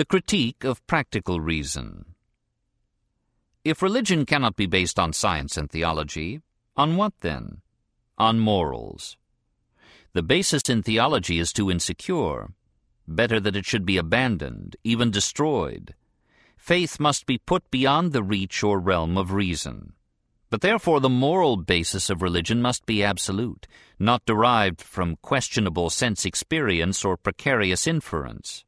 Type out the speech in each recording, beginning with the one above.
The critique of practical reason. If religion cannot be based on science and theology, on what then? On morals. The basis in theology is too insecure. Better that it should be abandoned, even destroyed. Faith must be put beyond the reach or realm of reason. But therefore the moral basis of religion must be absolute, not derived from questionable sense experience or precarious inference.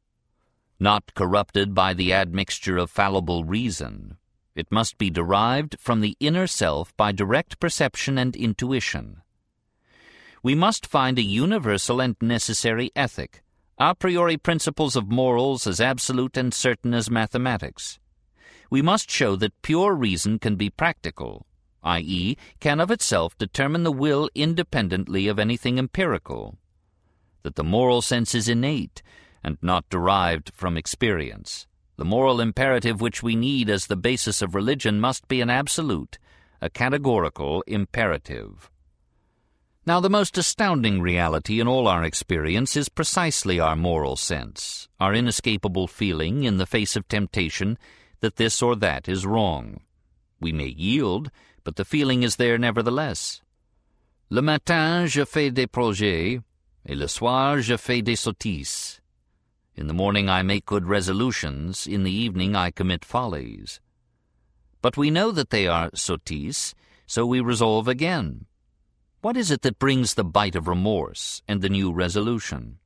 Not corrupted by the admixture of fallible reason. It must be derived from the inner self by direct perception and intuition. We must find a universal and necessary ethic, a priori principles of morals as absolute and certain as mathematics. We must show that pure reason can be practical, i.e., can of itself determine the will independently of anything empirical, that the moral sense is innate and not derived from experience. The moral imperative which we need as the basis of religion must be an absolute, a categorical imperative. Now, the most astounding reality in all our experience is precisely our moral sense, our inescapable feeling in the face of temptation that this or that is wrong. We may yield, but the feeling is there nevertheless. Le matin, je fais des projets, et le soir, je fais des sottises. In the morning I make good resolutions, in the evening I commit follies. But we know that they are sottises, so we resolve again. What is it that brings the bite of remorse and the new resolution?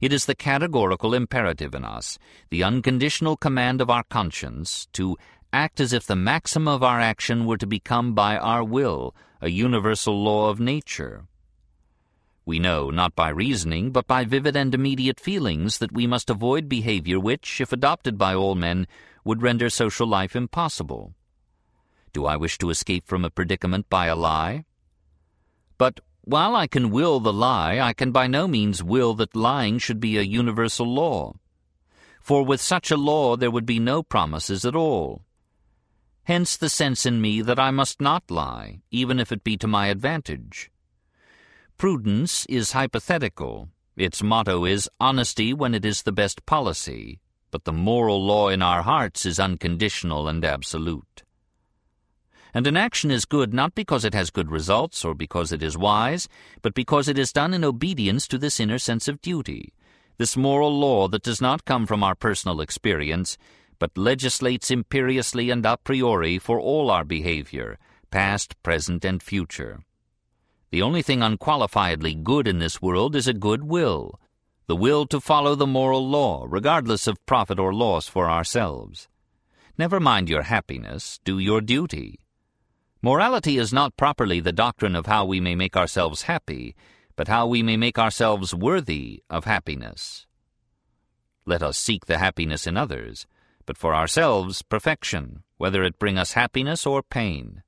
It is the categorical imperative in us, the unconditional command of our conscience to act as if the maxim of our action were to become by our will a universal law of nature. We know, not by reasoning, but by vivid and immediate feelings, that we must avoid behavior which, if adopted by all men, would render social life impossible. Do I wish to escape from a predicament by a lie? But while I can will the lie, I can by no means will that lying should be a universal law. For with such a law there would be no promises at all. Hence the sense in me that I must not lie, even if it be to my advantage. Prudence is hypothetical. Its motto is honesty when it is the best policy, but the moral law in our hearts is unconditional and absolute. And an action is good not because it has good results or because it is wise, but because it is done in obedience to this inner sense of duty, this moral law that does not come from our personal experience, but legislates imperiously and a priori for all our behavior, past, present, and future. The only thing unqualifiedly good in this world is a good will, the will to follow the moral law, regardless of profit or loss for ourselves. Never mind your happiness, do your duty. Morality is not properly the doctrine of how we may make ourselves happy, but how we may make ourselves worthy of happiness. Let us seek the happiness in others, but for ourselves perfection, whether it bring us happiness or pain.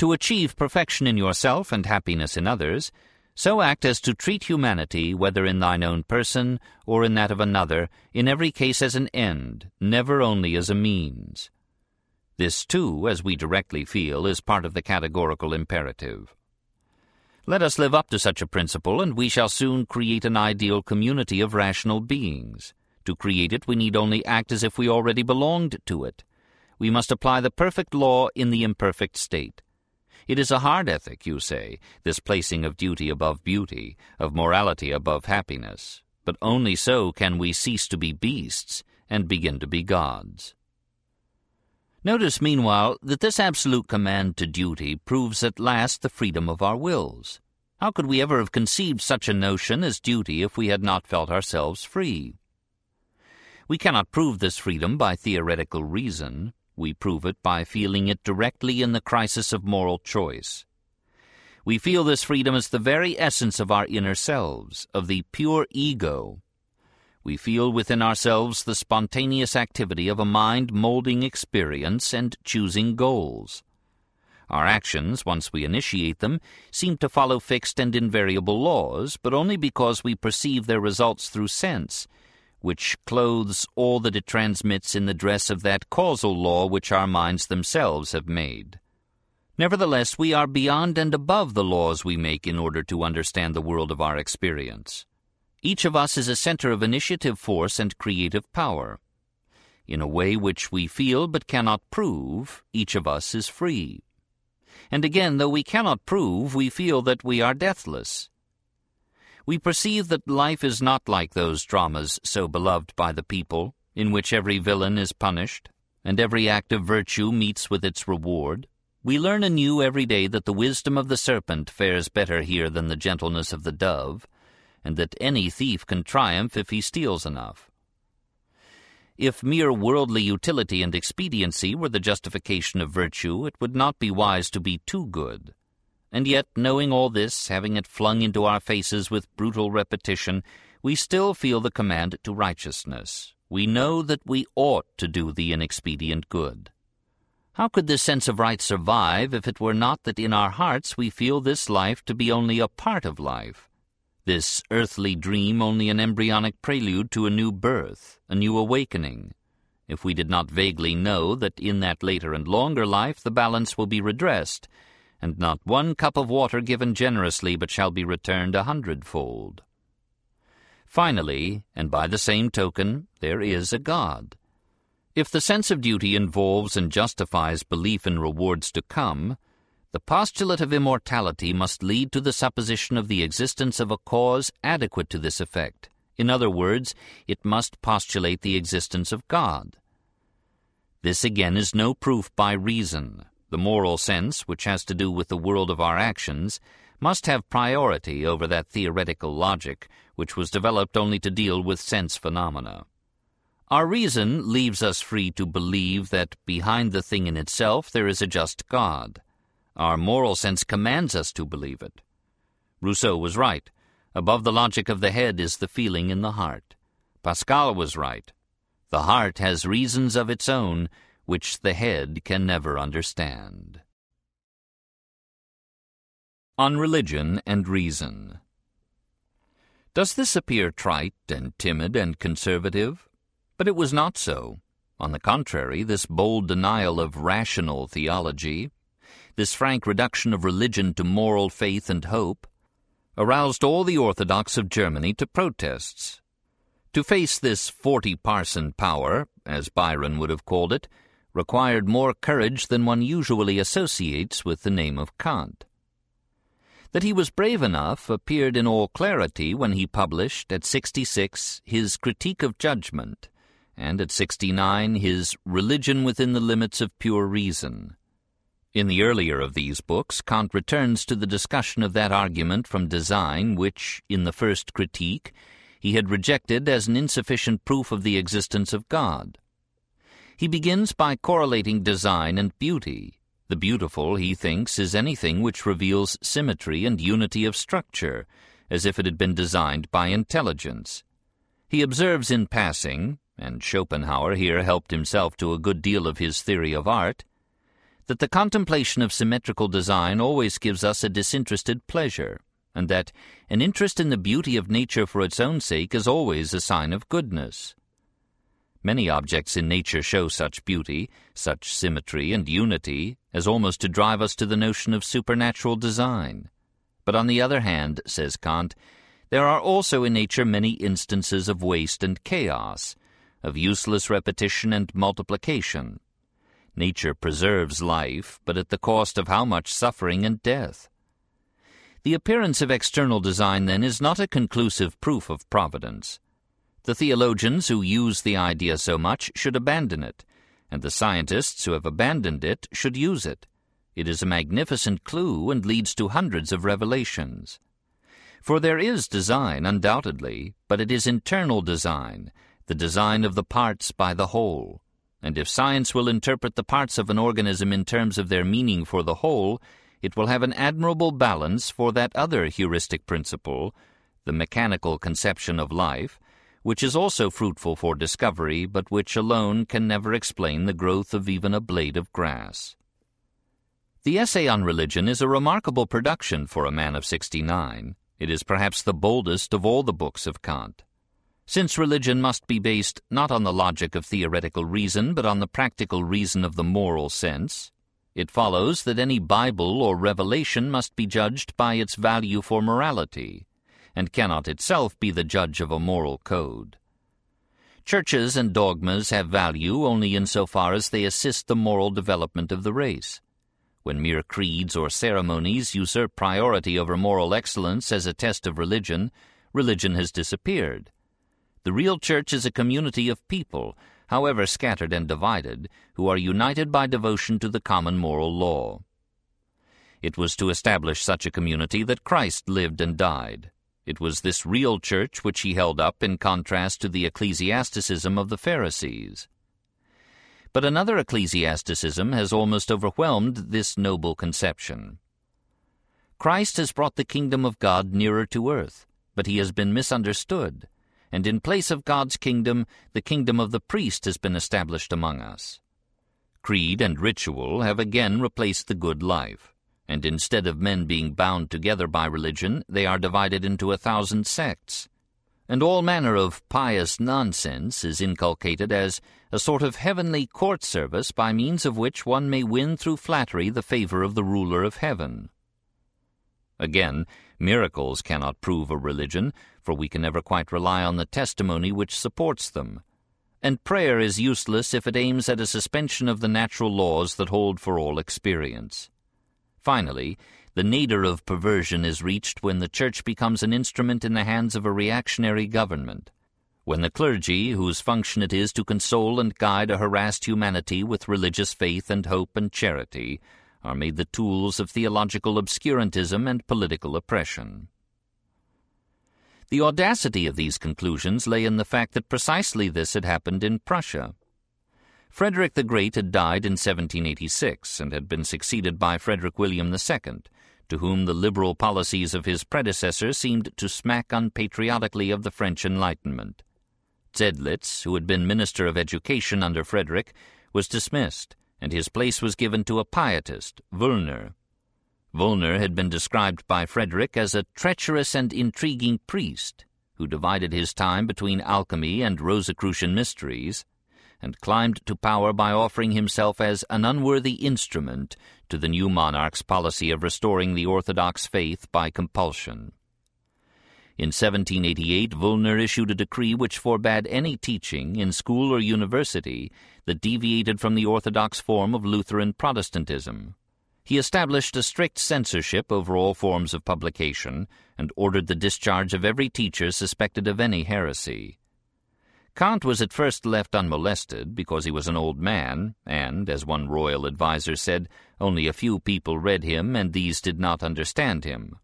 To achieve perfection in yourself and happiness in others, so act as to treat humanity, whether in thine own person or in that of another, in every case as an end, never only as a means. This, too, as we directly feel, is part of the categorical imperative. Let us live up to such a principle, and we shall soon create an ideal community of rational beings. To create it, we need only act as if we already belonged to it. We must apply the perfect law in the imperfect state. It is a hard ethic, you say, this placing of duty above beauty, of morality above happiness. But only so can we cease to be beasts and begin to be gods. Notice, meanwhile, that this absolute command to duty proves at last the freedom of our wills. How could we ever have conceived such a notion as duty if we had not felt ourselves free? We cannot prove this freedom by theoretical reason. We prove it by feeling it directly in the crisis of moral choice. We feel this freedom as the very essence of our inner selves, of the pure ego. We feel within ourselves the spontaneous activity of a mind molding experience and choosing goals. Our actions, once we initiate them, seem to follow fixed and invariable laws, but only because we perceive their results through sense, which clothes all that it transmits in the dress of that causal law which our minds themselves have made. Nevertheless, we are beyond and above the laws we make in order to understand the world of our experience. Each of us is a center of initiative force and creative power. in a way which we feel but cannot prove, each of us is free. And again, though we cannot prove, we feel that we are deathless. We perceive that life is not like those dramas so beloved by the people, in which every villain is punished, and every act of virtue meets with its reward. We learn anew every day that the wisdom of the serpent fares better here than the gentleness of the dove, and that any thief can triumph if he steals enough. If mere worldly utility and expediency were the justification of virtue, it would not be wise to be too good. And yet, knowing all this, having it flung into our faces with brutal repetition, we still feel the command to righteousness. We know that we ought to do the inexpedient good. How could this sense of right survive if it were not that in our hearts we feel this life to be only a part of life, this earthly dream only an embryonic prelude to a new birth, a new awakening, if we did not vaguely know that in that later and longer life the balance will be redressed, and not one cup of water given generously but shall be returned a hundredfold. Finally, and by the same token, there is a God. If the sense of duty involves and justifies belief in rewards to come, the postulate of immortality must lead to the supposition of the existence of a cause adequate to this effect. In other words, it must postulate the existence of God. This again is no proof by reason. The moral sense, which has to do with the world of our actions, must have priority over that theoretical logic which was developed only to deal with sense phenomena. Our reason leaves us free to believe that behind the thing in itself there is a just God. Our moral sense commands us to believe it. Rousseau was right. Above the logic of the head is the feeling in the heart. Pascal was right. The heart has reasons of its own which the head can never understand. On Religion and Reason Does this appear trite and timid and conservative? But it was not so. On the contrary, this bold denial of rational theology this frank reduction of religion to moral faith and hope, aroused all the Orthodox of Germany to protests. To face this forty-parson power, as Byron would have called it, required more courage than one usually associates with the name of Kant. That he was brave enough appeared in all clarity when he published, at sixty-six, his Critique of Judgment, and at sixty-nine his Religion within the Limits of Pure Reason. In the earlier of these books, Kant returns to the discussion of that argument from design which, in the first critique, he had rejected as an insufficient proof of the existence of God. He begins by correlating design and beauty. The beautiful, he thinks, is anything which reveals symmetry and unity of structure, as if it had been designed by intelligence. He observes in passing, and Schopenhauer here helped himself to a good deal of his theory of art, that the contemplation of symmetrical design always gives us a disinterested pleasure, and that an interest in the beauty of nature for its own sake is always a sign of goodness. Many objects in nature show such beauty, such symmetry and unity, as almost to drive us to the notion of supernatural design. But on the other hand, says Kant, there are also in nature many instances of waste and chaos, of useless repetition and multiplication, Nature preserves life, but at the cost of how much suffering and death. The appearance of external design, then, is not a conclusive proof of providence. The theologians who use the idea so much should abandon it, and the scientists who have abandoned it should use it. It is a magnificent clue and leads to hundreds of revelations. For there is design, undoubtedly, but it is internal design, the design of the parts by the whole and if science will interpret the parts of an organism in terms of their meaning for the whole, it will have an admirable balance for that other heuristic principle, the mechanical conception of life, which is also fruitful for discovery, but which alone can never explain the growth of even a blade of grass. The essay on religion is a remarkable production for a man of sixty-nine. It is perhaps the boldest of all the books of Kant. Since religion must be based not on the logic of theoretical reason, but on the practical reason of the moral sense, it follows that any Bible or revelation must be judged by its value for morality, and cannot itself be the judge of a moral code. Churches and dogmas have value only insofar as they assist the moral development of the race. When mere creeds or ceremonies usurp priority over moral excellence as a test of religion, religion has disappeared. The real church is a community of people, however scattered and divided, who are united by devotion to the common moral law. It was to establish such a community that Christ lived and died. It was this real church which he held up in contrast to the ecclesiasticism of the Pharisees. But another ecclesiasticism has almost overwhelmed this noble conception. Christ has brought the kingdom of God nearer to earth, but he has been misunderstood, and in place of God's kingdom, the kingdom of the priest has been established among us. Creed and ritual have again replaced the good life, and instead of men being bound together by religion, they are divided into a thousand sects and all manner of pious nonsense is inculcated as a sort of heavenly court service by means of which one may win through flattery the favor of the ruler of heaven. Again, miracles cannot prove a religion, for we can never quite rely on the testimony which supports them. And prayer is useless if it aims at a suspension of the natural laws that hold for all experience. Finally, the nadir of perversion is reached when the Church becomes an instrument in the hands of a reactionary government, when the clergy, whose function it is to console and guide a harassed humanity with religious faith and hope and charity, are made the tools of theological obscurantism and political oppression. The audacity of these conclusions lay in the fact that precisely this had happened in Prussia. Frederick the Great had died in 1786 and had been succeeded by Frederick William II, to whom the liberal policies of his predecessor seemed to smack unpatriotically of the French Enlightenment. Zedlitz, who had been Minister of Education under Frederick, was dismissed, and his place was given to a pietist, Wöllner. Wöllner had been described by Frederick as a treacherous and intriguing priest, who divided his time between alchemy and Rosicrucian mysteries, and climbed to power by offering himself as an unworthy instrument to the new monarch's policy of restoring the Orthodox faith by compulsion. In 1788, Wöllner issued a decree which forbade any teaching, in school or university, that deviated from the orthodox form of Lutheran Protestantism. He established a strict censorship over all forms of publication and ordered the discharge of every teacher suspected of any heresy. Kant was at first left unmolested because he was an old man, and, as one royal adviser said, only a few people read him, and these did not understand him.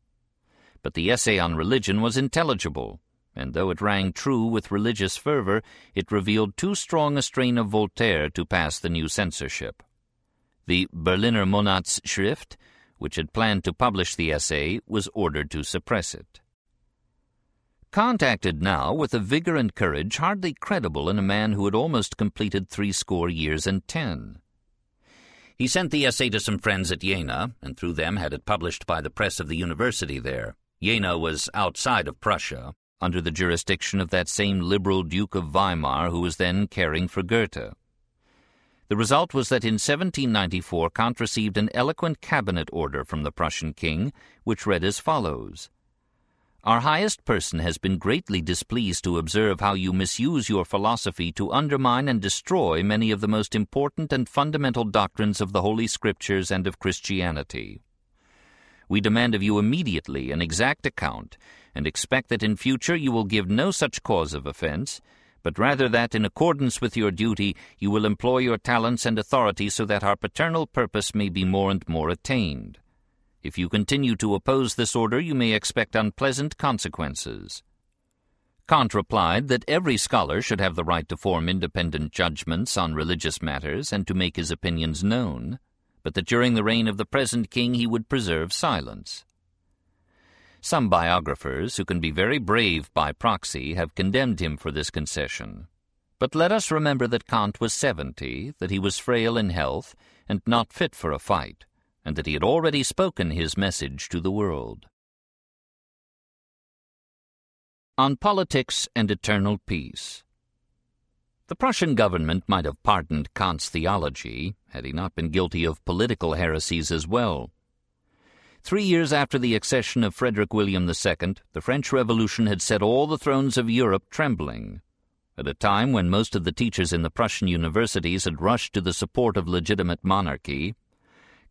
But the essay on religion was intelligible, and though it rang true with religious fervor, it revealed too strong a strain of Voltaire to pass the new censorship. The Berliner Monatsschrift, which had planned to publish the essay, was ordered to suppress it. Kant acted now with a vigor and courage hardly credible in a man who had almost completed threescore years and ten. He sent the essay to some friends at Jena, and through them had it published by the press of the university there. Jena was outside of Prussia, under the jurisdiction of that same liberal Duke of Weimar who was then caring for Goethe. The result was that in 1794 Kant received an eloquent cabinet order from the Prussian king, which read as follows our highest person has been greatly displeased to observe how you misuse your philosophy to undermine and destroy many of the most important and fundamental doctrines of the Holy Scriptures and of Christianity. We demand of you immediately an exact account, and expect that in future you will give no such cause of offense, but rather that, in accordance with your duty, you will employ your talents and authority so that our paternal purpose may be more and more attained. If you continue to oppose this order, you may expect unpleasant consequences. Kant replied that every scholar should have the right to form independent judgments on religious matters and to make his opinions known, but that during the reign of the present king he would preserve silence. Some biographers, who can be very brave by proxy, have condemned him for this concession. But let us remember that Kant was seventy, that he was frail in health, and not fit for a fight and that he had already spoken his message to the world. On Politics and Eternal Peace The Prussian government might have pardoned Kant's theology had he not been guilty of political heresies as well. Three years after the accession of Frederick William II, the French Revolution had set all the thrones of Europe trembling. at a time when most of the teachers in the Prussian universities had rushed to the support of legitimate monarchy,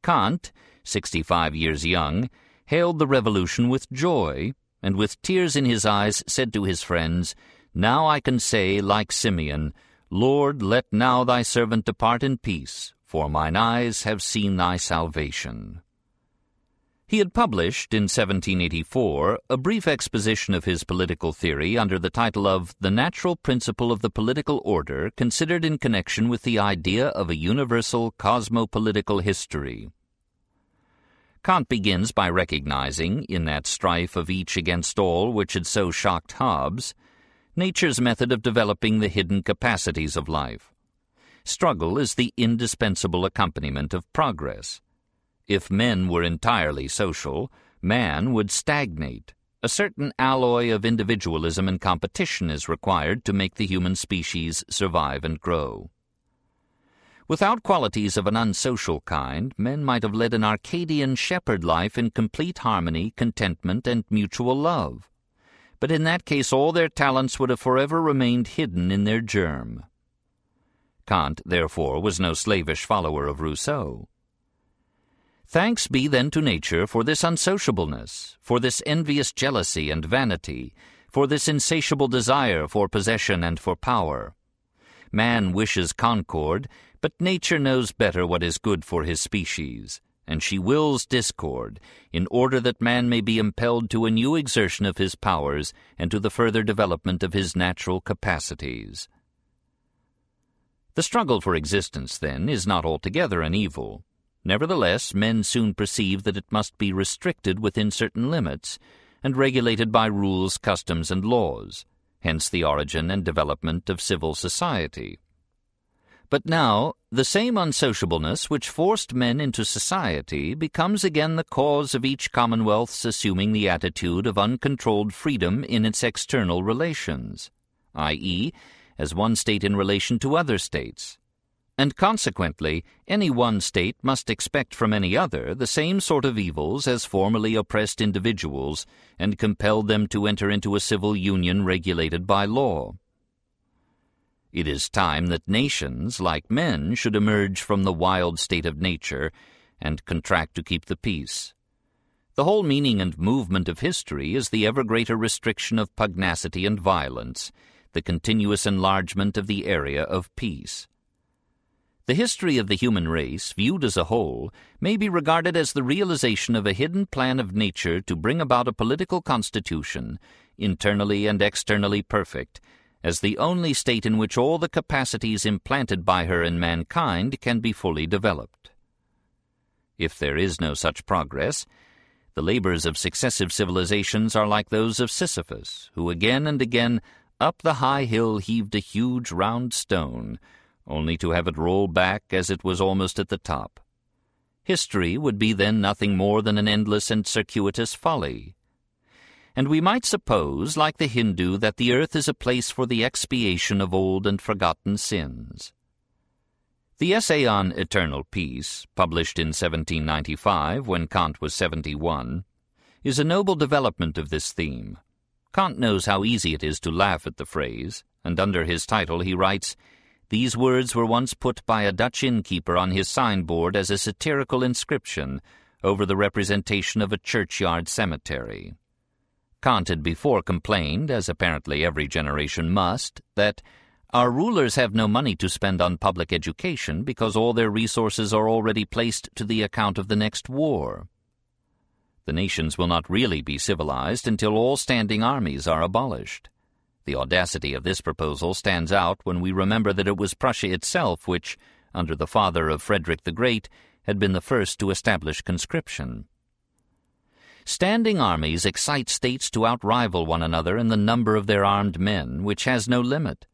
Kant, 65 years young, hailed the revolution with joy, and with tears in his eyes said to his friends, Now I can say, like Simeon, Lord, let now thy servant depart in peace, for mine eyes have seen thy salvation. He had published, in 1784, a brief exposition of his political theory under the title of The Natural Principle of the Political Order Considered in Connection with the Idea of a Universal Cosmopolitical History. Kant begins by recognizing, in that strife of each against all which had so shocked Hobbes, nature's method of developing the hidden capacities of life. Struggle is the indispensable accompaniment of progress. If men were entirely social, man would stagnate. A certain alloy of individualism and competition is required to make the human species survive and grow. Without qualities of an unsocial kind, men might have led an Arcadian shepherd life in complete harmony, contentment, and mutual love. But in that case all their talents would have forever remained hidden in their germ. Kant, therefore, was no slavish follower of Rousseau. Thanks be then to nature for this unsociableness, for this envious jealousy and vanity, for this insatiable desire for possession and for power. Man wishes concord, but nature knows better what is good for his species, and she wills discord, in order that man may be impelled to a new exertion of his powers and to the further development of his natural capacities. The struggle for existence, then, is not altogether an evil. Nevertheless, men soon perceive that it must be restricted within certain limits and regulated by rules, customs, and laws, hence the origin and development of civil society. But now, the same unsociableness which forced men into society becomes again the cause of each commonwealth's assuming the attitude of uncontrolled freedom in its external relations, i.e., as one state in relation to other states, and consequently any one state must expect from any other the same sort of evils as formerly oppressed individuals and compelled them to enter into a civil union regulated by law. It is time that nations, like men, should emerge from the wild state of nature and contract to keep the peace. The whole meaning and movement of history is the ever greater restriction of pugnacity and violence, the continuous enlargement of the area of peace. The history of the human race, viewed as a whole, may be regarded as the realization of a hidden plan of nature to bring about a political constitution, internally and externally perfect, as the only state in which all the capacities implanted by her in mankind can be fully developed. If there is no such progress, the labors of successive civilizations are like those of Sisyphus, who again and again up the high hill heaved a huge round stone, only to have it roll back as it was almost at the top. History would be then nothing more than an endless and circuitous folly. And we might suppose, like the Hindu, that the earth is a place for the expiation of old and forgotten sins. The essay on Eternal Peace, published in 1795 when Kant was 71, is a noble development of this theme. Kant knows how easy it is to laugh at the phrase, and under his title he writes, these words were once put by a Dutch innkeeper on his signboard as a satirical inscription over the representation of a churchyard cemetery. Kant had before complained, as apparently every generation must, that our rulers have no money to spend on public education because all their resources are already placed to the account of the next war. The nations will not really be civilized until all standing armies are abolished. The audacity of this proposal stands out when we remember that it was Prussia itself which, under the father of Frederick the Great, had been the first to establish conscription. Standing armies excite states to outrival one another in the number of their armed men, which has no limit.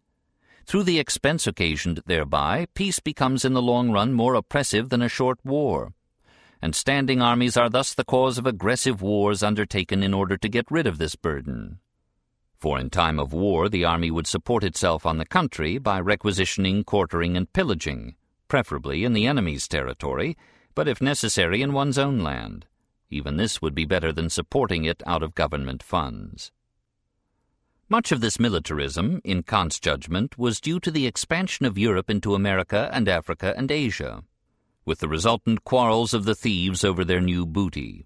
Through the expense occasioned thereby, peace becomes in the long run more oppressive than a short war, and standing armies are thus the cause of aggressive wars undertaken in order to get rid of this burden for in time of war the army would support itself on the country by requisitioning, quartering, and pillaging, preferably in the enemy's territory, but if necessary in one's own land. Even this would be better than supporting it out of government funds. Much of this militarism, in Kant's judgment, was due to the expansion of Europe into America and Africa and Asia, with the resultant quarrels of the thieves over their new booty.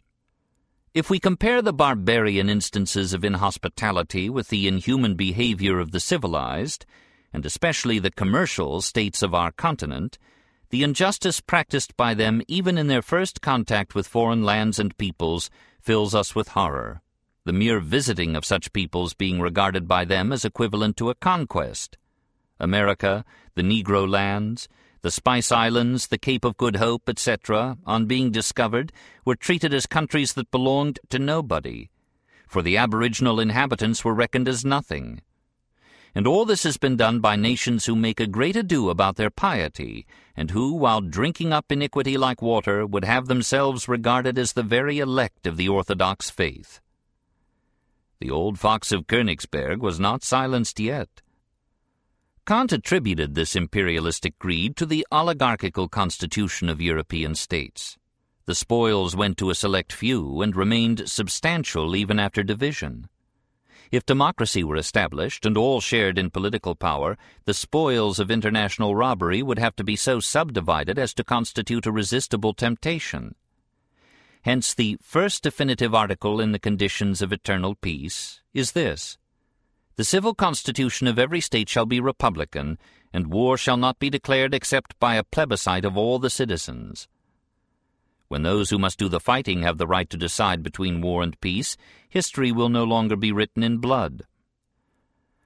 If we compare the barbarian instances of inhospitality with the inhuman behavior of the civilized, and especially the commercial states of our continent, the injustice practiced by them even in their first contact with foreign lands and peoples fills us with horror the mere visiting of such peoples being regarded by them as equivalent to a conquest. America, the Negro lands, the Spice Islands, the Cape of Good Hope, etc., on being discovered, were treated as countries that belonged to nobody, for the aboriginal inhabitants were reckoned as nothing. And all this has been done by nations who make a great ado about their piety, and who, while drinking up iniquity like water, would have themselves regarded as the very elect of the orthodox faith. The old fox of Königsberg was not silenced yet. Kant attributed this imperialistic greed to the oligarchical constitution of European states. The spoils went to a select few and remained substantial even after division. If democracy were established and all shared in political power, the spoils of international robbery would have to be so subdivided as to constitute a resistible temptation. Hence the first definitive article in the conditions of eternal peace is this. The civil constitution of every state shall be republican, and war shall not be declared except by a plebiscite of all the citizens. When those who must do the fighting have the right to decide between war and peace, history will no longer be written in blood.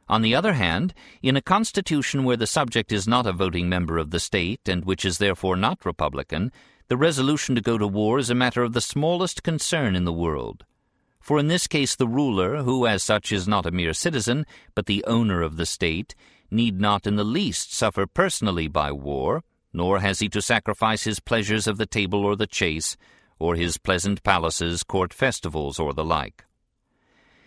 On the other hand, in a constitution where the subject is not a voting member of the state, and which is therefore not republican, the resolution to go to war is a matter of the smallest concern in the world. For in this case the ruler, who as such is not a mere citizen, but the owner of the state, need not in the least suffer personally by war, nor has he to sacrifice his pleasures of the table or the chase, or his pleasant palaces, court festivals, or the like.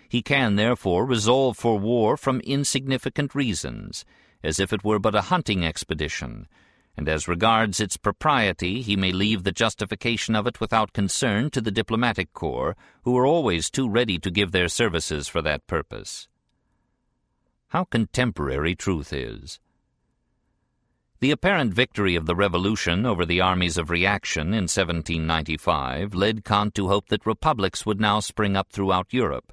He can, therefore, resolve for war from insignificant reasons, as if it were but a hunting expedition, and as regards its propriety he may leave the justification of it without concern to the diplomatic corps, who are always too ready to give their services for that purpose. How contemporary truth is! The apparent victory of the Revolution over the armies of reaction in 1795 led Kant to hope that republics would now spring up throughout Europe,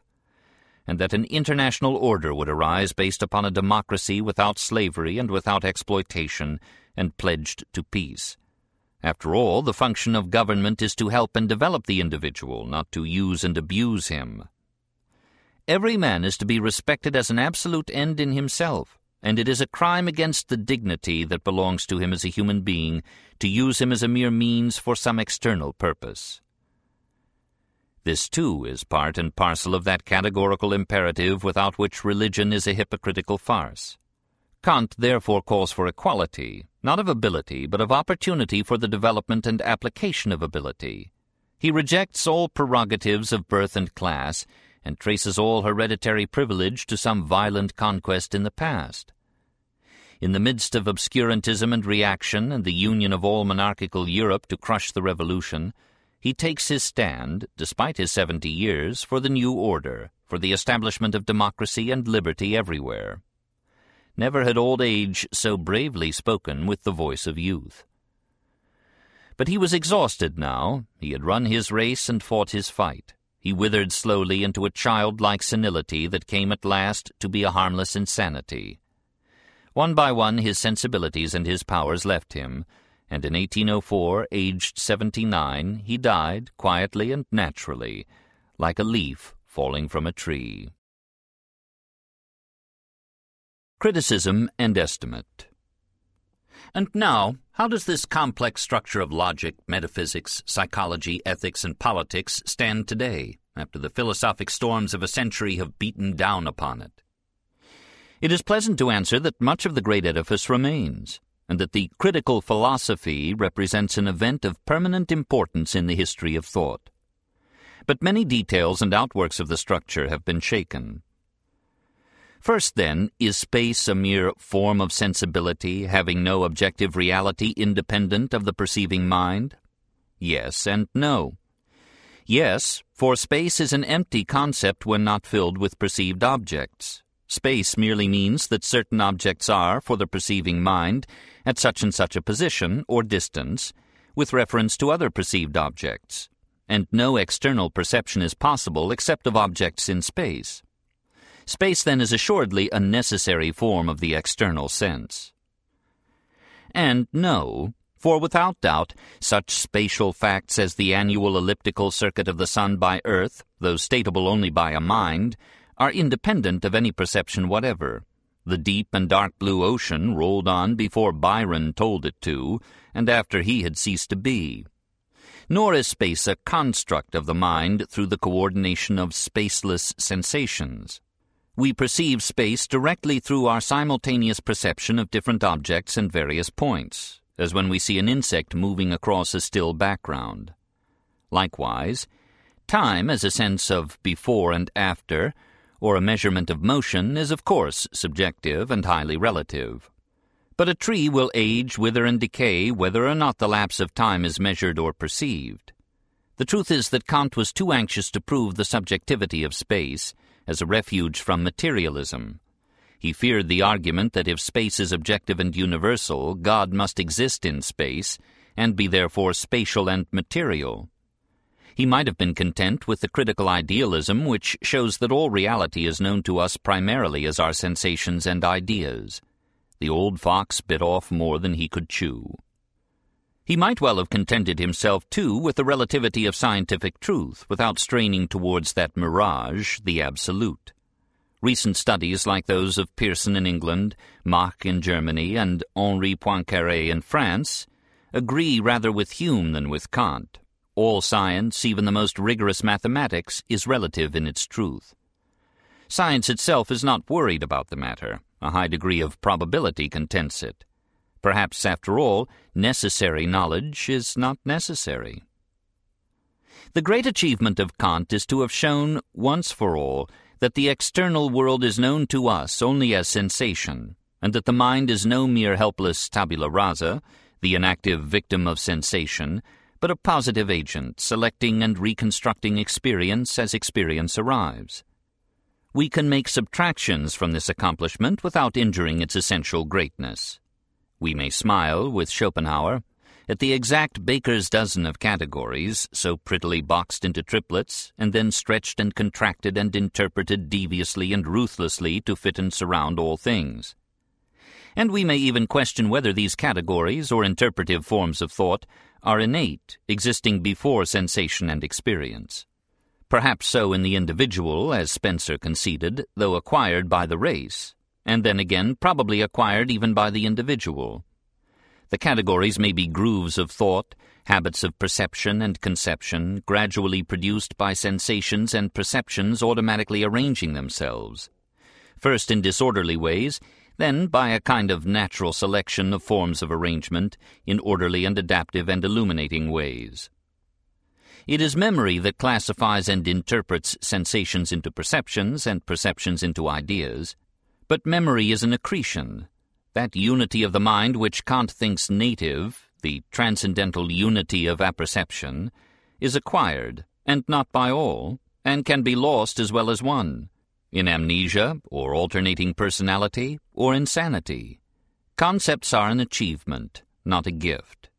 and that an international order would arise based upon a democracy without slavery and without exploitation, and pledged to peace. After all, the function of government is to help and develop the individual, not to use and abuse him. Every man is to be respected as an absolute end in himself, and it is a crime against the dignity that belongs to him as a human being to use him as a mere means for some external purpose. This, too, is part and parcel of that categorical imperative without which religion is a hypocritical farce. Kant therefore calls for equality, not of ability, but of opportunity for the development and application of ability. He rejects all prerogatives of birth and class, and traces all hereditary privilege to some violent conquest in the past. In the midst of obscurantism and reaction and the union of all monarchical Europe to crush the revolution, he takes his stand, despite his seventy years, for the new order, for the establishment of democracy and liberty everywhere. Never had old age so bravely spoken with the voice of youth. But he was exhausted now. He had run his race and fought his fight. He withered slowly into a childlike senility that came at last to be a harmless insanity. One by one his sensibilities and his powers left him, and in 1804, aged seventy-nine, he died quietly and naturally, like a leaf falling from a tree. Criticism and Estimate And now, how does this complex structure of logic, metaphysics, psychology, ethics, and politics stand today, after the philosophic storms of a century have beaten down upon it? It is pleasant to answer that much of the great edifice remains, and that the critical philosophy represents an event of permanent importance in the history of thought. But many details and outworks of the structure have been shaken, First, then, is space a mere form of sensibility, having no objective reality independent of the perceiving mind? Yes and no. Yes, for space is an empty concept when not filled with perceived objects. Space merely means that certain objects are, for the perceiving mind, at such and such a position or distance, with reference to other perceived objects, and no external perception is possible except of objects in space. Space, then, is assuredly a necessary form of the external sense. And no, for without doubt, such spatial facts as the annual elliptical circuit of the sun by Earth, though statable only by a mind, are independent of any perception whatever. The deep and dark blue ocean rolled on before Byron told it to, and after he had ceased to be. Nor is space a construct of the mind through the coordination of spaceless sensations. We perceive space directly through our simultaneous perception of different objects and various points, as when we see an insect moving across a still background. Likewise, time as a sense of before and after or a measurement of motion is of course subjective and highly relative. But a tree will age, wither, and decay whether or not the lapse of time is measured or perceived. The truth is that Kant was too anxious to prove the subjectivity of space as a refuge from materialism. He feared the argument that if space is objective and universal, God must exist in space, and be therefore spatial and material. He might have been content with the critical idealism which shows that all reality is known to us primarily as our sensations and ideas. The old fox bit off more than he could chew. He might well have contented himself, too, with the relativity of scientific truth, without straining towards that mirage, the absolute. Recent studies like those of Pearson in England, Mach in Germany, and Henri Poincaré in France agree rather with Hume than with Kant. All science, even the most rigorous mathematics, is relative in its truth. Science itself is not worried about the matter. A high degree of probability contents it. Perhaps, after all, necessary knowledge is not necessary. The great achievement of Kant is to have shown, once for all, that the external world is known to us only as sensation, and that the mind is no mere helpless tabula rasa, the inactive victim of sensation, but a positive agent, selecting and reconstructing experience as experience arrives. We can make subtractions from this accomplishment without injuring its essential greatness. We may smile, with Schopenhauer, at the exact baker's dozen of categories, so prettily boxed into triplets, and then stretched and contracted and interpreted deviously and ruthlessly to fit and surround all things. And we may even question whether these categories or interpretive forms of thought are innate, existing before sensation and experience. Perhaps so in the individual, as Spencer conceded, though acquired by the race, and then again probably acquired even by the individual. The categories may be grooves of thought, habits of perception and conception, gradually produced by sensations and perceptions automatically arranging themselves. First in disorderly ways, then, by a kind of natural selection of forms of arrangement in orderly and adaptive and illuminating ways. It is memory that classifies and interprets sensations into perceptions and perceptions into ideas, but memory is an accretion, that unity of the mind which Kant thinks native, the transcendental unity of apperception, is acquired, and not by all, and can be lost as well as won in amnesia, or alternating personality, or insanity. Concepts are an achievement, not a gift.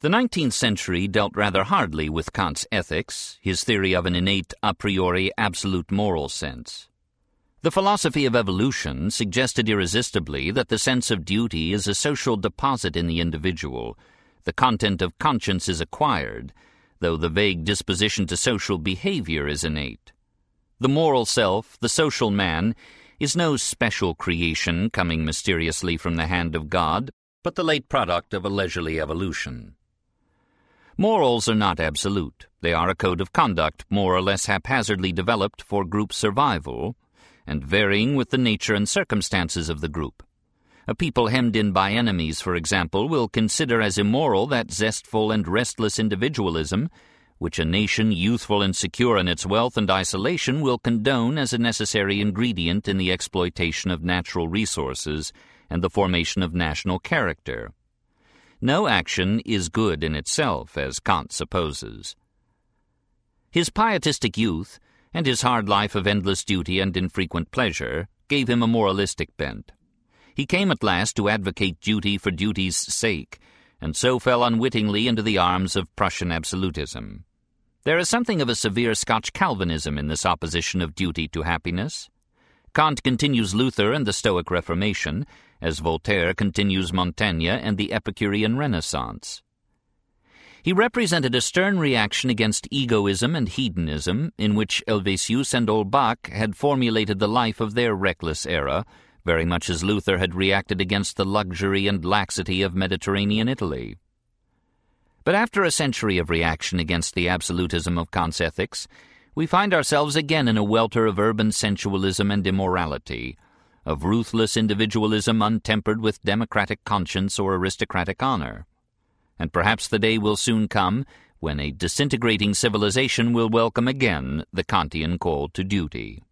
The 19th century dealt rather hardly with Kant's ethics, his theory of an innate a priori absolute moral sense. The philosophy of evolution suggested irresistibly that the sense of duty is a social deposit in the individual, the content of conscience is acquired, though the vague disposition to social behavior is innate. The moral self, the social man, is no special creation coming mysteriously from the hand of God, but the late product of a leisurely evolution. Morals are not absolute. They are a code of conduct more or less haphazardly developed for group survival, and varying with the nature and circumstances of the group. A people hemmed in by enemies, for example, will consider as immoral that zestful and restless individualism which a nation youthful and secure in its wealth and isolation will condone as a necessary ingredient in the exploitation of natural resources and the formation of national character. No action is good in itself, as Kant supposes. His pietistic youth and his hard life of endless duty and infrequent pleasure gave him a moralistic bent. He came at last to advocate duty for duty's sake, and so fell unwittingly into the arms of Prussian absolutism. There is something of a severe Scotch Calvinism in this opposition of duty to happiness. Kant continues Luther and the Stoic Reformation, as Voltaire continues Montaigne and the Epicurean Renaissance. He represented a stern reaction against egoism and hedonism in which Helvetius and Holbach had formulated the life of their reckless era, very much as Luther had reacted against the luxury and laxity of Mediterranean Italy. But after a century of reaction against the absolutism of Kant's ethics, we find ourselves again in a welter of urban sensualism and immorality, of ruthless individualism untempered with democratic conscience or aristocratic honor. And perhaps the day will soon come when a disintegrating civilization will welcome again the Kantian call to duty.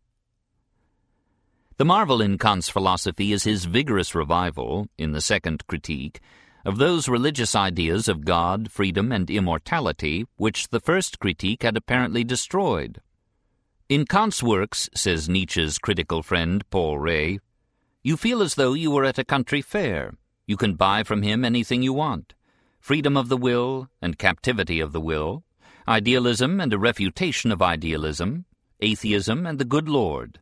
The marvel in Kant's philosophy is his vigorous revival, in the second critique, of those religious ideas of God, freedom, and immortality which the first critique had apparently destroyed. In Kant's works, says Nietzsche's critical friend Paul Rée, you feel as though you were at a country fair. You can buy from him anything you want. Freedom of the will and captivity of the will, idealism and a refutation of idealism, atheism and the good Lord.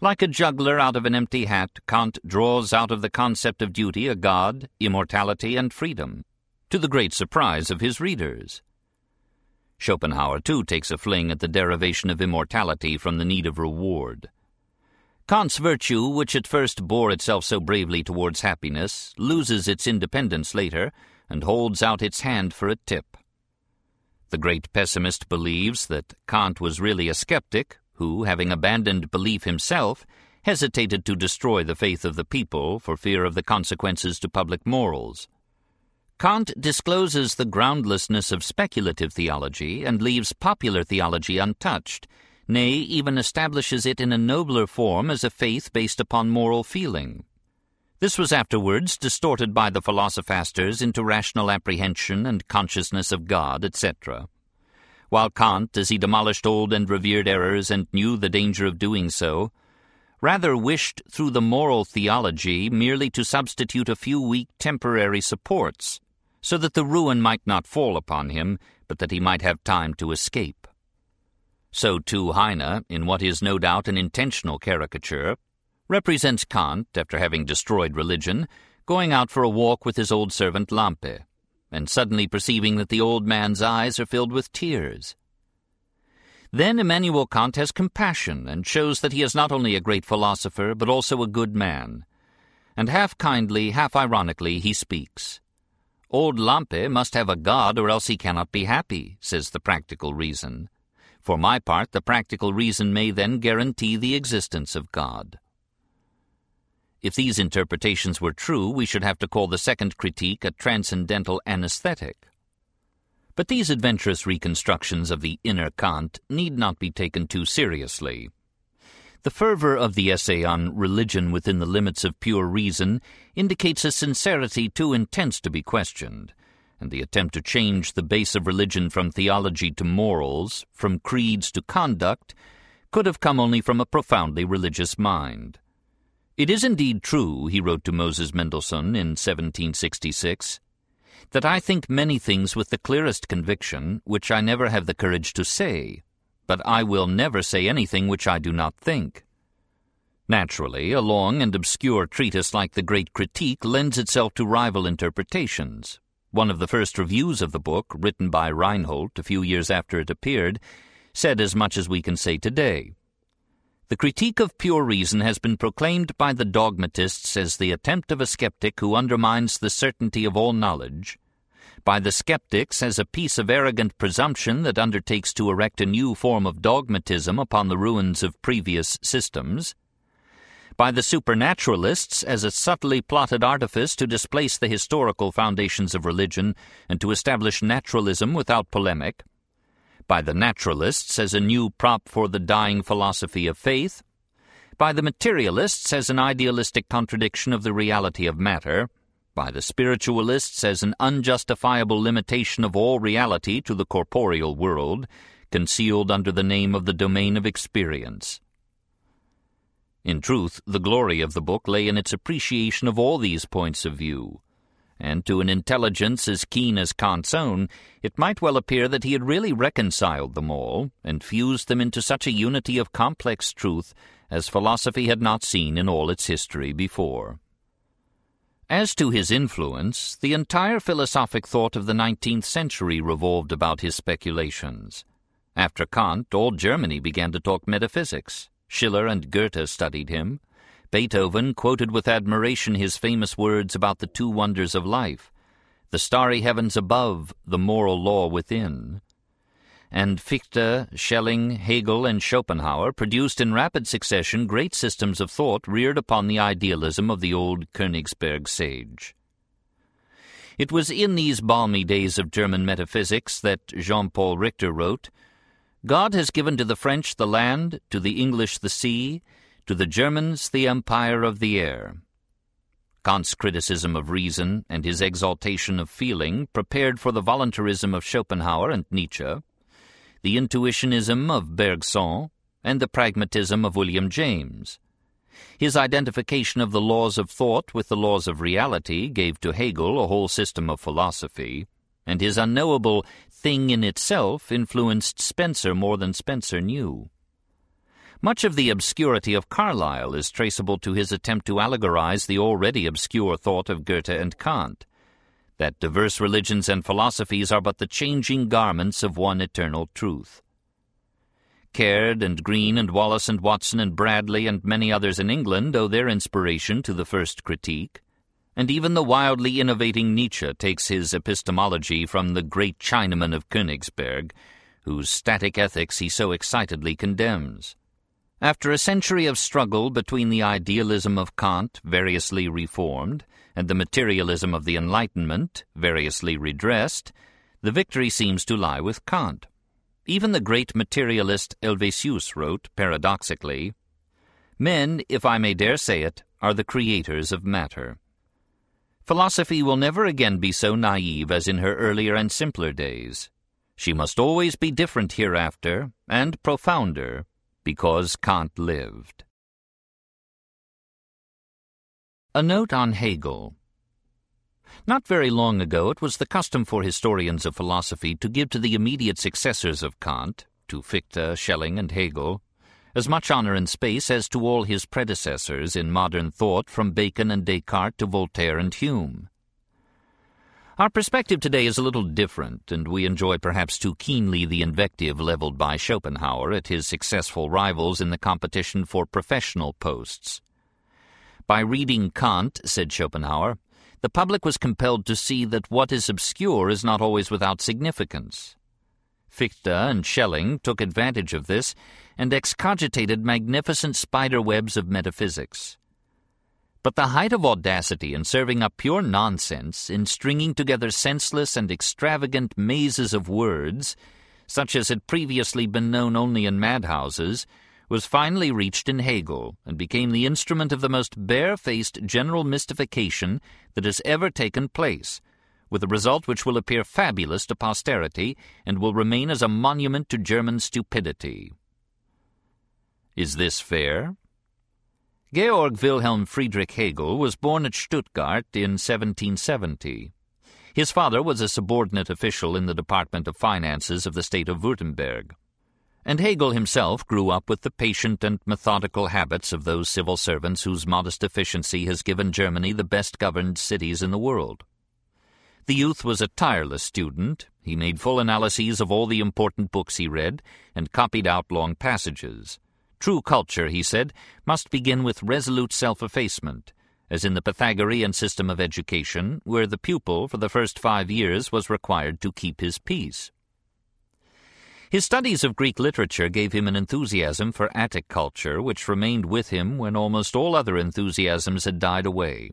Like a juggler out of an empty hat, Kant draws out of the concept of duty a God, immortality, and freedom, to the great surprise of his readers. Schopenhauer, too, takes a fling at the derivation of immortality from the need of reward. Kant's virtue, which at first bore itself so bravely towards happiness, loses its independence later and holds out its hand for a tip. The great pessimist believes that Kant was really a skeptic who, having abandoned belief himself, hesitated to destroy the faith of the people for fear of the consequences to public morals. Kant discloses the groundlessness of speculative theology and leaves popular theology untouched, nay, even establishes it in a nobler form as a faith based upon moral feeling. This was afterwards distorted by the philosophasters into rational apprehension and consciousness of God, etc while Kant, as he demolished old and revered errors and knew the danger of doing so, rather wished through the moral theology merely to substitute a few weak temporary supports, so that the ruin might not fall upon him, but that he might have time to escape. So too Heine, in what is no doubt an intentional caricature, represents Kant, after having destroyed religion, going out for a walk with his old servant Lampe and suddenly perceiving that the old man's eyes are filled with tears. Then Immanuel Kant has compassion and shows that he is not only a great philosopher, but also a good man. And half kindly, half ironically, he speaks. Old Lampe must have a god or else he cannot be happy, says the practical reason. For my part, the practical reason may then guarantee the existence of God. If these interpretations were true, we should have to call the second critique a transcendental anesthetic. But these adventurous reconstructions of the inner Kant need not be taken too seriously. The fervor of the essay on religion within the limits of pure reason indicates a sincerity too intense to be questioned, and the attempt to change the base of religion from theology to morals, from creeds to conduct, could have come only from a profoundly religious mind. It is indeed true, he wrote to Moses Mendelssohn in 1766, that I think many things with the clearest conviction which I never have the courage to say, but I will never say anything which I do not think. Naturally, a long and obscure treatise like the Great Critique lends itself to rival interpretations. One of the first reviews of the book, written by Reinhold a few years after it appeared, said as much as we can say today. The critique of pure reason has been proclaimed by the dogmatists as the attempt of a skeptic who undermines the certainty of all knowledge, by the skeptics as a piece of arrogant presumption that undertakes to erect a new form of dogmatism upon the ruins of previous systems, by the supernaturalists as a subtly plotted artifice to displace the historical foundations of religion and to establish naturalism without polemic, by the naturalists as a new prop for the dying philosophy of faith, by the materialists as an idealistic contradiction of the reality of matter, by the spiritualists as an unjustifiable limitation of all reality to the corporeal world, concealed under the name of the domain of experience. In truth, the glory of the book lay in its appreciation of all these points of view, and to an intelligence as keen as Kant's own, it might well appear that he had really reconciled them all, and fused them into such a unity of complex truth as philosophy had not seen in all its history before. As to his influence, the entire philosophic thought of the nineteenth century revolved about his speculations. After Kant, all Germany began to talk metaphysics. Schiller and Goethe studied him. Beethoven quoted with admiration his famous words about the two wonders of life, the starry heavens above, the moral law within. And Fichte, Schelling, Hegel, and Schopenhauer produced in rapid succession great systems of thought reared upon the idealism of the old Königsberg sage. It was in these balmy days of German metaphysics that Jean-Paul Richter wrote, God has given to the French the land, to the English the sea, to the Germans the empire of the air. Kant's criticism of reason and his exaltation of feeling prepared for the voluntarism of Schopenhauer and Nietzsche, the intuitionism of Bergson, and the pragmatism of William James. His identification of the laws of thought with the laws of reality gave to Hegel a whole system of philosophy, and his unknowable thing in itself influenced Spencer more than Spencer knew. Much of the obscurity of Carlyle is traceable to his attempt to allegorize the already obscure thought of Goethe and Kant, that diverse religions and philosophies are but the changing garments of one eternal truth. Caird and Green and Wallace and Watson and Bradley and many others in England owe their inspiration to the first critique, and even the wildly innovating Nietzsche takes his epistemology from the great Chinaman of Königsberg, whose static ethics he so excitedly condemns. After a century of struggle between the idealism of Kant, variously reformed, and the materialism of the Enlightenment, variously redressed, the victory seems to lie with Kant. Even the great materialist Helvetius wrote, paradoxically, Men, if I may dare say it, are the creators of matter. Philosophy will never again be so naive as in her earlier and simpler days. She must always be different hereafter, and profounder, because Kant lived. A note on Hegel. Not very long ago it was the custom for historians of philosophy to give to the immediate successors of Kant, to Fichte, Schelling, and Hegel, as much honor and space as to all his predecessors in modern thought from Bacon and Descartes to Voltaire and Hume. Our perspective today is a little different, and we enjoy perhaps too keenly the invective leveled by Schopenhauer at his successful rivals in the competition for professional posts. By reading Kant, said Schopenhauer, the public was compelled to see that what is obscure is not always without significance. Fichte and Schelling took advantage of this and excogitated magnificent spider webs of metaphysics. But the height of audacity in serving up pure nonsense, in stringing together senseless and extravagant mazes of words, such as had previously been known only in madhouses, was finally reached in Hegel, and became the instrument of the most bare-faced general mystification that has ever taken place, with a result which will appear fabulous to posterity, and will remain as a monument to German stupidity. Is this fair? Georg Wilhelm Friedrich Hegel was born at Stuttgart in 1770. His father was a subordinate official in the Department of Finances of the state of Württemberg. And Hegel himself grew up with the patient and methodical habits of those civil servants whose modest efficiency has given Germany the best governed cities in the world. The youth was a tireless student. He made full analyses of all the important books he read and copied out long passages. True culture, he said, must begin with resolute self-effacement, as in the Pythagorean system of education, where the pupil for the first five years was required to keep his peace. His studies of Greek literature gave him an enthusiasm for Attic culture which remained with him when almost all other enthusiasms had died away.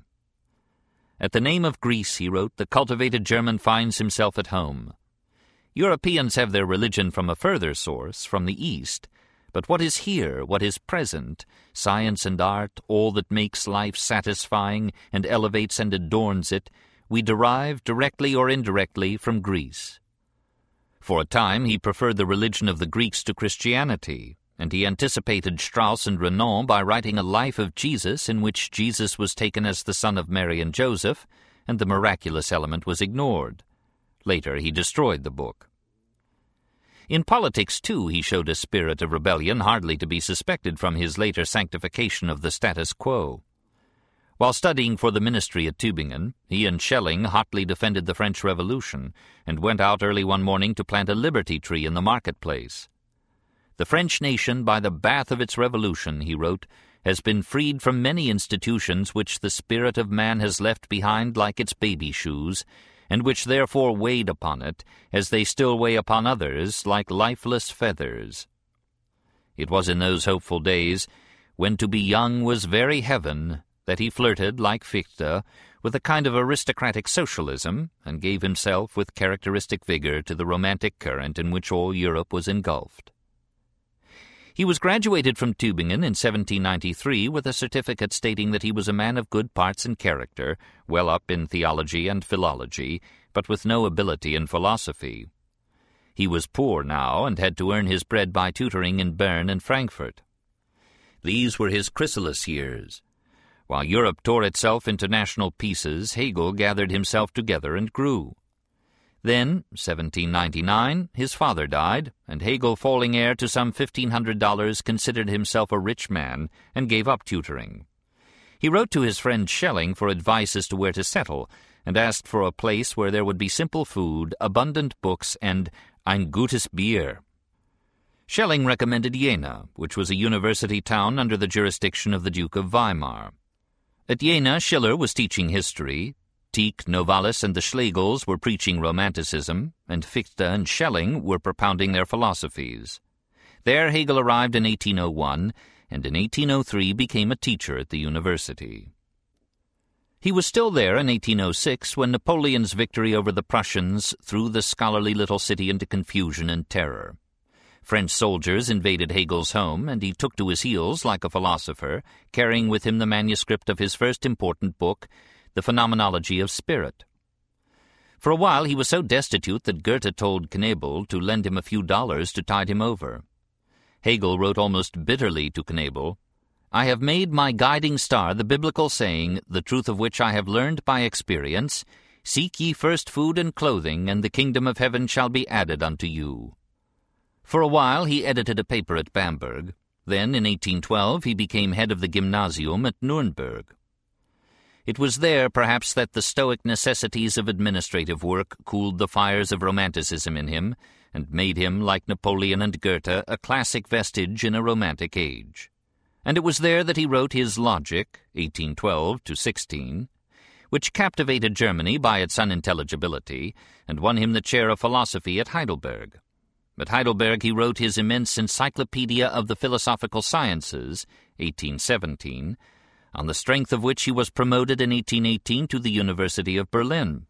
At the name of Greece, he wrote, the cultivated German finds himself at home. Europeans have their religion from a further source, from the East, but what is here, what is present, science and art, all that makes life satisfying and elevates and adorns it, we derive, directly or indirectly, from Greece. For a time he preferred the religion of the Greeks to Christianity, and he anticipated Strauss and Renan by writing a life of Jesus in which Jesus was taken as the son of Mary and Joseph, and the miraculous element was ignored. Later he destroyed the book. In politics, too, he showed a spirit of rebellion hardly to be suspected from his later sanctification of the status quo. While studying for the ministry at Tübingen, he and Schelling hotly defended the French Revolution and went out early one morning to plant a liberty tree in the marketplace. The French nation, by the bath of its revolution, he wrote, has been freed from many institutions which the spirit of man has left behind like its baby shoes, and which therefore weighed upon it, as they still weigh upon others, like lifeless feathers. It was in those hopeful days, when to be young was very heaven, that he flirted, like Fichte, with a kind of aristocratic socialism, and gave himself with characteristic vigor to the romantic current in which all Europe was engulfed. He was graduated from Tübingen in 1793 with a certificate stating that he was a man of good parts and character, well up in theology and philology, but with no ability in philosophy. He was poor now and had to earn his bread by tutoring in Bern and Frankfurt. These were his chrysalis years. While Europe tore itself into national pieces, Hegel gathered himself together and grew. Then, 1799, his father died, and Hegel, falling heir to some $1,500, considered himself a rich man and gave up tutoring. He wrote to his friend Schelling for advice as to where to settle, and asked for a place where there would be simple food, abundant books, and ein gutes Bier. Schelling recommended Jena, which was a university town under the jurisdiction of the Duke of Weimar. At Jena, Schiller was teaching history, Tieck, Novalis, and the Schlegels were preaching Romanticism, and Fichte and Schelling were propounding their philosophies. There Hegel arrived in 1801, and in 1803 became a teacher at the university. He was still there in 1806 when Napoleon's victory over the Prussians threw the scholarly little city into confusion and terror. French soldiers invaded Hegel's home, and he took to his heels like a philosopher, carrying with him the manuscript of his first important book, the phenomenology of spirit. For a while he was so destitute that Goethe told Knebel to lend him a few dollars to tide him over. Hegel wrote almost bitterly to Knebel, I have made my guiding star the biblical saying, the truth of which I have learned by experience, Seek ye first food and clothing, and the kingdom of heaven shall be added unto you. For a while he edited a paper at Bamberg. Then, in 1812, he became head of the gymnasium at Nuremberg. It was there, perhaps, that the stoic necessities of administrative work cooled the fires of romanticism in him, and made him, like Napoleon and Goethe, a classic vestige in a romantic age. And it was there that he wrote his Logic, 1812 to 16, which captivated Germany by its unintelligibility, and won him the chair of philosophy at Heidelberg. At Heidelberg he wrote his immense Encyclopedia of the Philosophical Sciences, 1817, on the strength of which he was promoted in 1818 to the University of Berlin.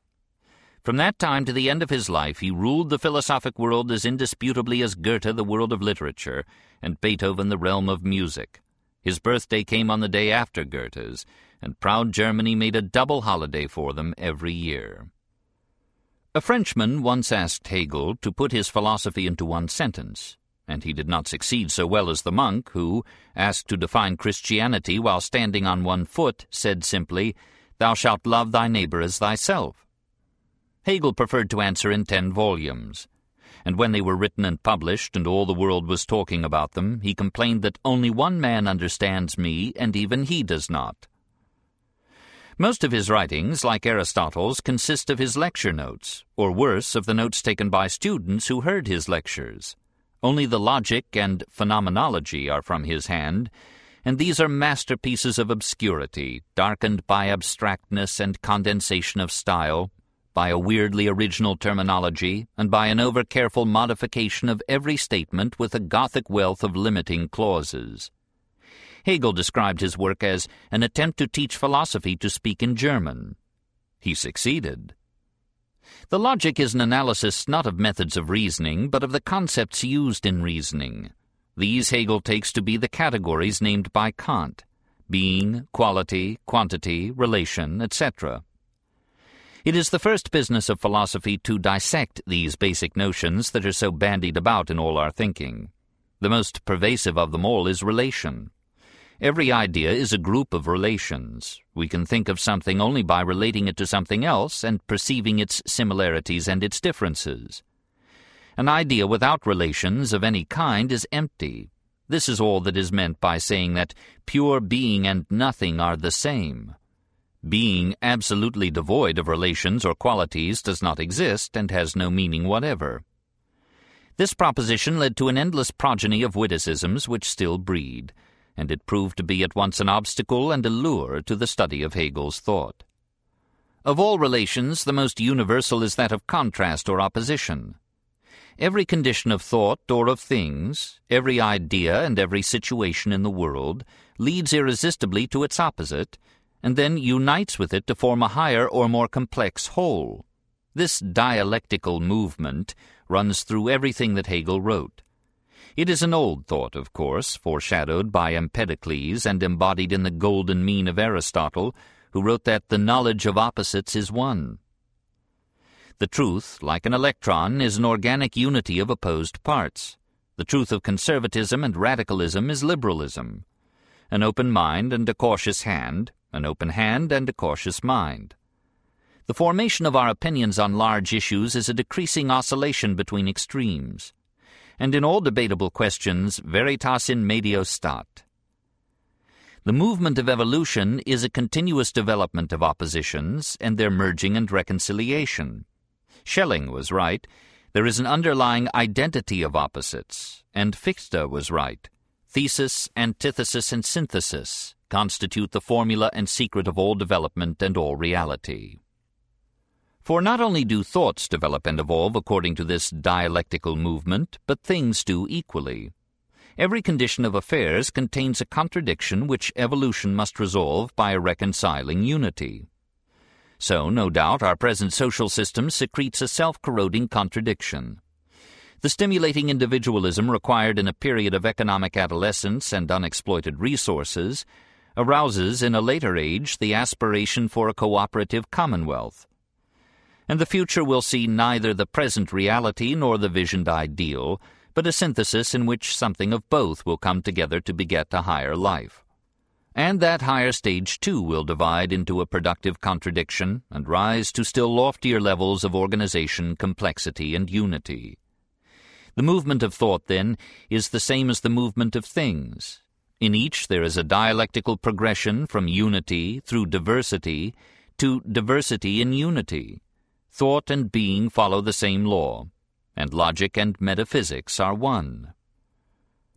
From that time to the end of his life, he ruled the philosophic world as indisputably as Goethe the world of literature, and Beethoven the realm of music. His birthday came on the day after Goethe's, and proud Germany made a double holiday for them every year. A Frenchman once asked Hegel to put his philosophy into one sentence and he did not succeed so well as the monk who, asked to define Christianity while standing on one foot, said simply, Thou shalt love thy neighbor as thyself. Hegel preferred to answer in ten volumes, and when they were written and published and all the world was talking about them, he complained that only one man understands me, and even he does not. Most of his writings, like Aristotle's, consist of his lecture notes, or worse, of the notes taken by students who heard his lectures. Only the logic and phenomenology are from his hand, and these are masterpieces of obscurity, darkened by abstractness and condensation of style, by a weirdly original terminology, and by an over-careful modification of every statement with a Gothic wealth of limiting clauses. Hegel described his work as an attempt to teach philosophy to speak in German. He succeeded. The logic is an analysis not of methods of reasoning, but of the concepts used in reasoning. These Hegel takes to be the categories named by Kant being, quality, quantity, relation, etc. It is the first business of philosophy to dissect these basic notions that are so bandied about in all our thinking. The most pervasive of them all is relation. Every idea is a group of relations. We can think of something only by relating it to something else and perceiving its similarities and its differences. An idea without relations of any kind is empty. This is all that is meant by saying that pure being and nothing are the same. Being absolutely devoid of relations or qualities does not exist and has no meaning whatever. This proposition led to an endless progeny of witticisms which still breed, and it proved to be at once an obstacle and a lure to the study of Hegel's thought. Of all relations, the most universal is that of contrast or opposition. Every condition of thought or of things, every idea and every situation in the world, leads irresistibly to its opposite, and then unites with it to form a higher or more complex whole. This dialectical movement runs through everything that Hegel wrote. It is an old thought, of course, foreshadowed by Empedocles and embodied in the golden mean of Aristotle, who wrote that the knowledge of opposites is one. The truth, like an electron, is an organic unity of opposed parts. The truth of conservatism and radicalism is liberalism. An open mind and a cautious hand, an open hand and a cautious mind. The formation of our opinions on large issues is a decreasing oscillation between extremes and in all debatable questions, veritas in medio stat. The movement of evolution is a continuous development of oppositions and their merging and reconciliation. Schelling was right. There is an underlying identity of opposites, and Fichte was right. Thesis, antithesis, and synthesis constitute the formula and secret of all development and all reality. For not only do thoughts develop and evolve according to this dialectical movement, but things do equally. Every condition of affairs contains a contradiction which evolution must resolve by a reconciling unity. So, no doubt, our present social system secretes a self-corroding contradiction. The stimulating individualism required in a period of economic adolescence and unexploited resources arouses in a later age the aspiration for a cooperative commonwealth and the future will see neither the present reality nor the visioned ideal, but a synthesis in which something of both will come together to beget a higher life. And that higher stage too will divide into a productive contradiction and rise to still loftier levels of organization, complexity, and unity. The movement of thought, then, is the same as the movement of things. In each there is a dialectical progression from unity through diversity to diversity in unity. Thought and being follow the same law, and logic and metaphysics are one.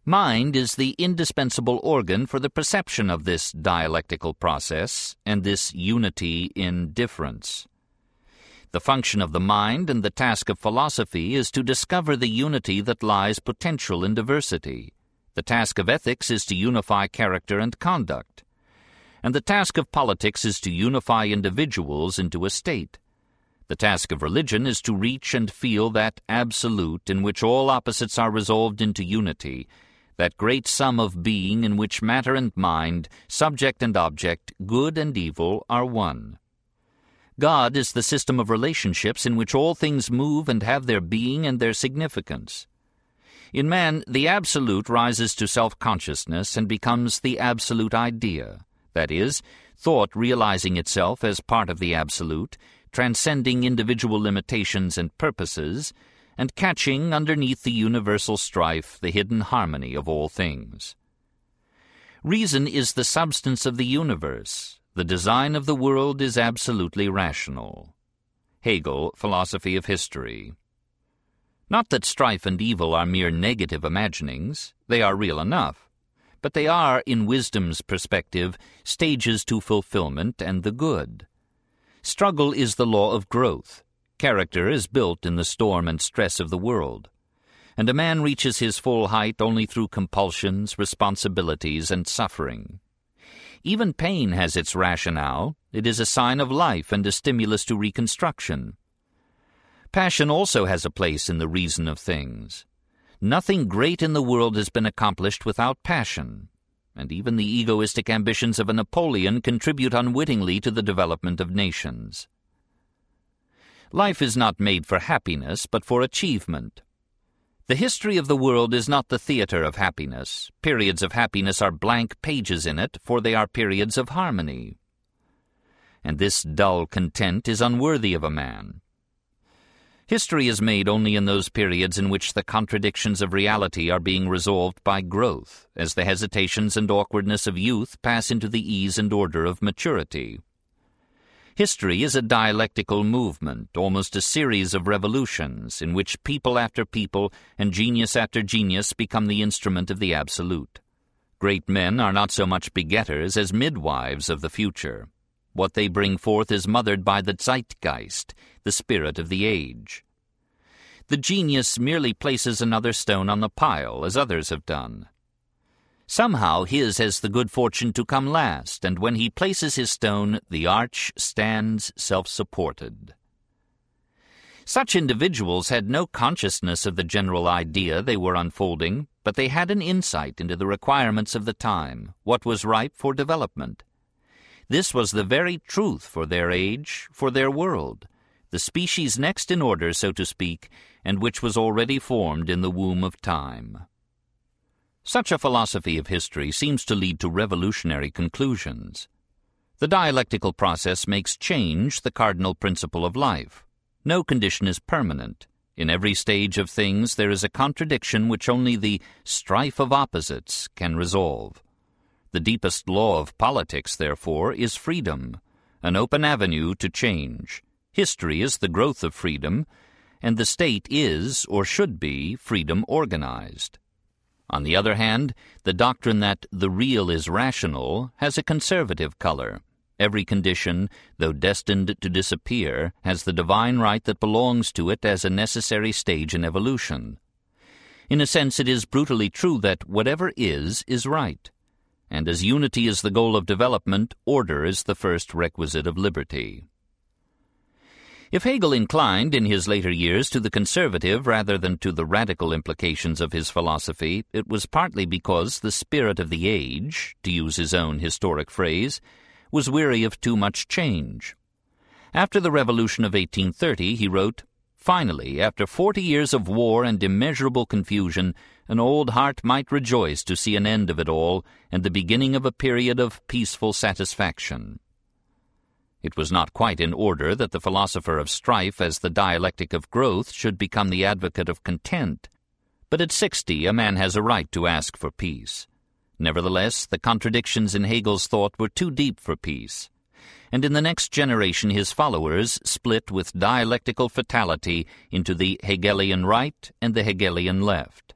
Mind is the indispensable organ for the perception of this dialectical process and this unity in difference. The function of the mind and the task of philosophy is to discover the unity that lies potential in diversity. The task of ethics is to unify character and conduct. And the task of politics is to unify individuals into a state. The task of religion is to reach and feel that absolute in which all opposites are resolved into unity, that great sum of being in which matter and mind, subject and object, good and evil are one. God is the system of relationships in which all things move and have their being and their significance. In man, the absolute rises to self-consciousness and becomes the absolute idea, that is, thought realizing itself as part of the absolute, transcending individual limitations and purposes, and catching underneath the universal strife the hidden harmony of all things. Reason is the substance of the universe. The design of the world is absolutely rational. Hegel, Philosophy of History. Not that strife and evil are mere negative imaginings, they are real enough, but they are, in wisdom's perspective, stages to fulfillment and the good. Struggle is the law of growth. Character is built in the storm and stress of the world. And a man reaches his full height only through compulsions, responsibilities, and suffering. Even pain has its rationale. It is a sign of life and a stimulus to reconstruction. Passion also has a place in the reason of things. Nothing great in the world has been accomplished without passion and even the egoistic ambitions of a Napoleon contribute unwittingly to the development of nations. Life is not made for happiness, but for achievement. The history of the world is not the theater of happiness. Periods of happiness are blank pages in it, for they are periods of harmony. And this dull content is unworthy of a man. History is made only in those periods in which the contradictions of reality are being resolved by growth, as the hesitations and awkwardness of youth pass into the ease and order of maturity. History is a dialectical movement, almost a series of revolutions, in which people after people and genius after genius become the instrument of the absolute. Great men are not so much begetters as midwives of the future. What they bring forth is mothered by the zeitgeist, the spirit of the age. The genius merely places another stone on the pile, as others have done. Somehow his has the good fortune to come last, and when he places his stone, the arch stands self-supported. Such individuals had no consciousness of the general idea they were unfolding, but they had an insight into the requirements of the time, what was ripe for development. This was the very truth for their age, for their world, the species next in order, so to speak, and which was already formed in the womb of time. Such a philosophy of history seems to lead to revolutionary conclusions. The dialectical process makes change the cardinal principle of life. No condition is permanent. In every stage of things there is a contradiction which only the strife of opposites can resolve. The deepest law of politics, therefore, is freedom, an open avenue to change. History is the growth of freedom, and the state is, or should be, freedom organized. On the other hand, the doctrine that the real is rational has a conservative color. Every condition, though destined to disappear, has the divine right that belongs to it as a necessary stage in evolution. In a sense, it is brutally true that whatever is, is right and as unity is the goal of development, order is the first requisite of liberty. If Hegel inclined in his later years to the conservative rather than to the radical implications of his philosophy, it was partly because the spirit of the age, to use his own historic phrase, was weary of too much change. After the Revolution of 1830, he wrote, Finally, after forty years of war and immeasurable confusion, an old heart might rejoice to see an end of it all and the beginning of a period of peaceful satisfaction. It was not quite in order that the philosopher of strife as the dialectic of growth should become the advocate of content, but at sixty a man has a right to ask for peace. Nevertheless, the contradictions in Hegel's thought were too deep for peace, and in the next generation his followers split with dialectical fatality into the Hegelian right and the Hegelian left.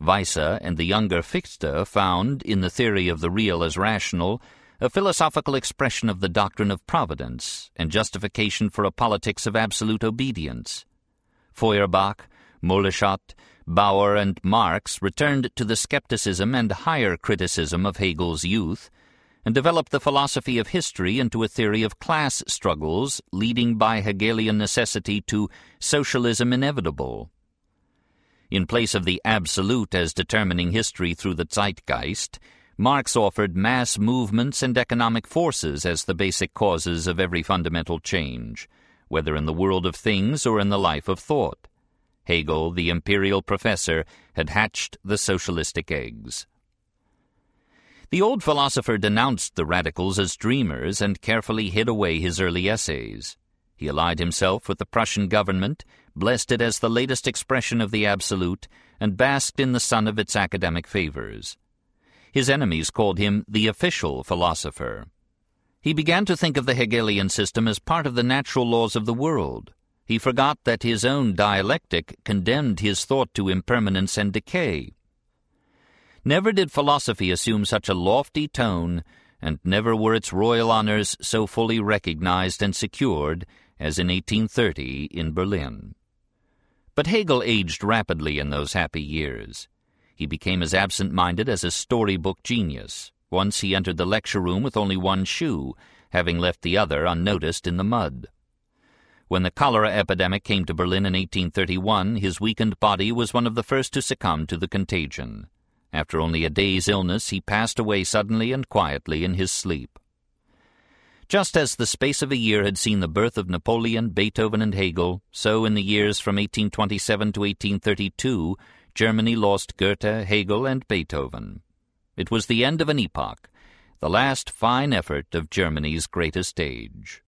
Weisse and the younger Fichte found, in the theory of the real as rational, a philosophical expression of the doctrine of providence and justification for a politics of absolute obedience. Feuerbach, Moleschott, Bauer, and Marx returned to the skepticism and higher criticism of Hegel's youth and developed the philosophy of history into a theory of class struggles leading by Hegelian necessity to socialism inevitable. In place of the absolute as determining history through the zeitgeist, Marx offered mass movements and economic forces as the basic causes of every fundamental change, whether in the world of things or in the life of thought. Hegel, the imperial professor, had hatched the socialistic eggs. The old philosopher denounced the radicals as dreamers and carefully hid away his early essays. He allied himself with the Prussian government, blessed it as the latest expression of the absolute, and basked in the sun of its academic favors. His enemies called him the official philosopher. He began to think of the Hegelian system as part of the natural laws of the world. He forgot that his own dialectic condemned his thought to impermanence and decay. Never did philosophy assume such a lofty tone, and never were its royal honors so fully recognized and secured as in 1830 in Berlin. But Hegel aged rapidly in those happy years. He became as absent-minded as a storybook genius. Once he entered the lecture room with only one shoe, having left the other unnoticed in the mud. When the cholera epidemic came to Berlin in 1831, his weakened body was one of the first to succumb to the contagion. After only a day's illness, he passed away suddenly and quietly in his sleep. Just as the space of a year had seen the birth of Napoleon, Beethoven, and Hegel, so in the years from 1827 to 1832, Germany lost Goethe, Hegel, and Beethoven. It was the end of an epoch, the last fine effort of Germany's greatest age.